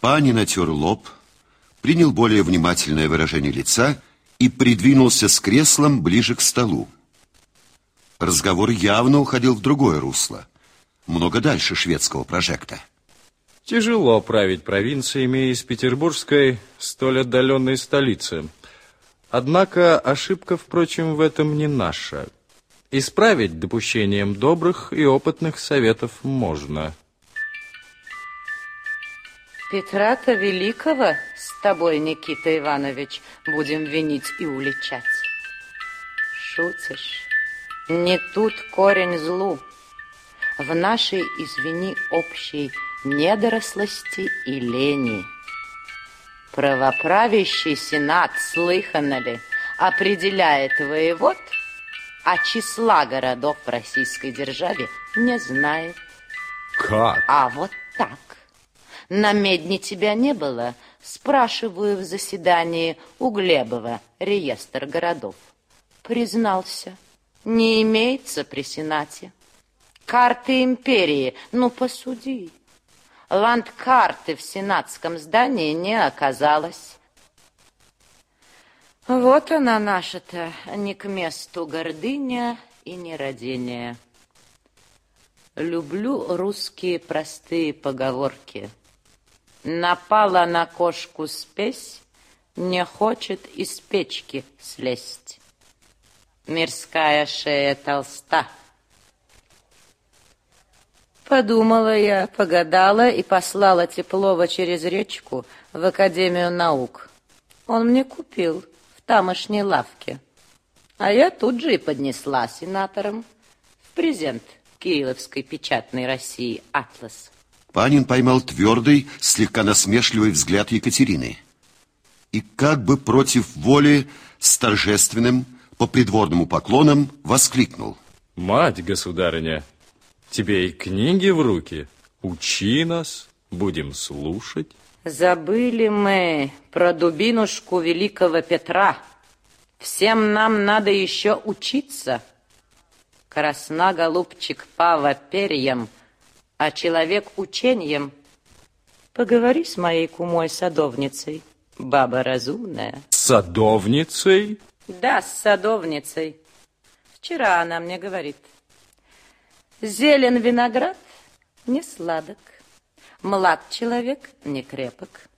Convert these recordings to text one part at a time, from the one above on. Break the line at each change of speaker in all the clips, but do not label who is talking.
Пани натер лоб, принял более внимательное выражение лица и придвинулся с креслом ближе к столу. Разговор явно уходил в другое русло, много дальше шведского прожекта.
Тяжело править провинциями из петербургской, столь отдаленной столицы. Однако ошибка, впрочем, в этом не наша. Исправить допущением добрых и опытных советов можно.
Петра-то Великого с тобой, Никита Иванович, будем винить и уличать. Шутишь? Не тут корень злу. В нашей, извини, общей недорослости и лени. Правоправящий сенат, слыхано ли, определяет воевод, а числа городов в российской державе не знает.
Как?
А вот так. На медне тебя не было. Спрашиваю в заседании у Глебова реестр городов. Признался, не имеется при Сенате. Карты империи, ну посуди. Ландкарты в сенатском здании не оказалось. Вот она наша-то, не к месту гордыня и нерадение. Люблю русские простые поговорки. Напала на кошку спесь, не хочет из печки слезть. Мирская шея толста. Подумала я, погадала и послала Теплова через речку в Академию наук. Он мне купил в тамошней лавке. А я тут же и поднесла сенаторам в презент Кирилловской печатной России «Атлас».
Панин поймал твердый, слегка насмешливый взгляд Екатерины. И как бы против воли с торжественным, по придворному поклонам, воскликнул.
Мать, государыня, Тебе и книги в руки. Учи нас, будем слушать.
Забыли мы про дубинушку великого Петра. Всем нам надо еще учиться. Красна, голубчик, пава перьям, а человек учением. Поговори с моей кумой садовницей, баба разумная.
Садовницей?
Да, с садовницей. Вчера она мне говорит. Зелен виноград не сладок, млад человек не крепок.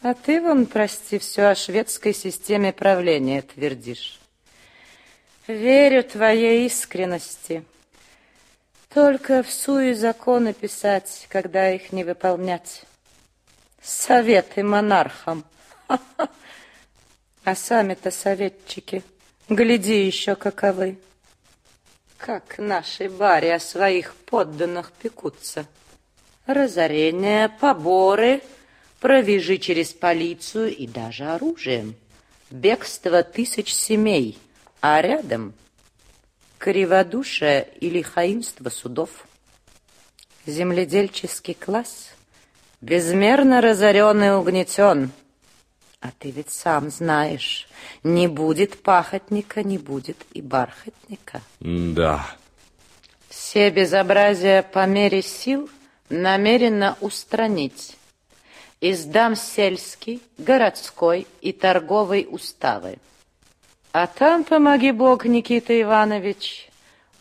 А ты вон, прости, все о шведской системе правления твердишь. Верю твоей искренности. Только в суе законы писать, когда их не выполнять. Советы монархам. А сами-то советчики, гляди еще каковы. Как наши бари о своих подданных пекутся. Разорение, поборы, провижи через полицию и даже оружием. Бегство тысяч семей, а рядом криводушие или хаимство судов. Земледельческий класс безмерно разорен и угнетен. А ты ведь сам знаешь, не будет пахотника, не будет и бархатника.
Да.
Все безобразия по мере сил намеренно устранить. Издам сельский, городской и торговый уставы. А там, помоги Бог, Никита Иванович,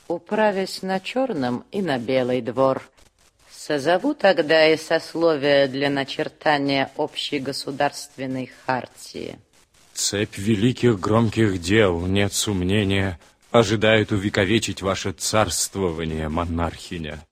управясь на черном и на белый двор – Созову тогда и сословия для начертания общей государственной хартии.
Цепь великих громких дел, нет сомнения, ожидает увековечить ваше царствование, монархиня.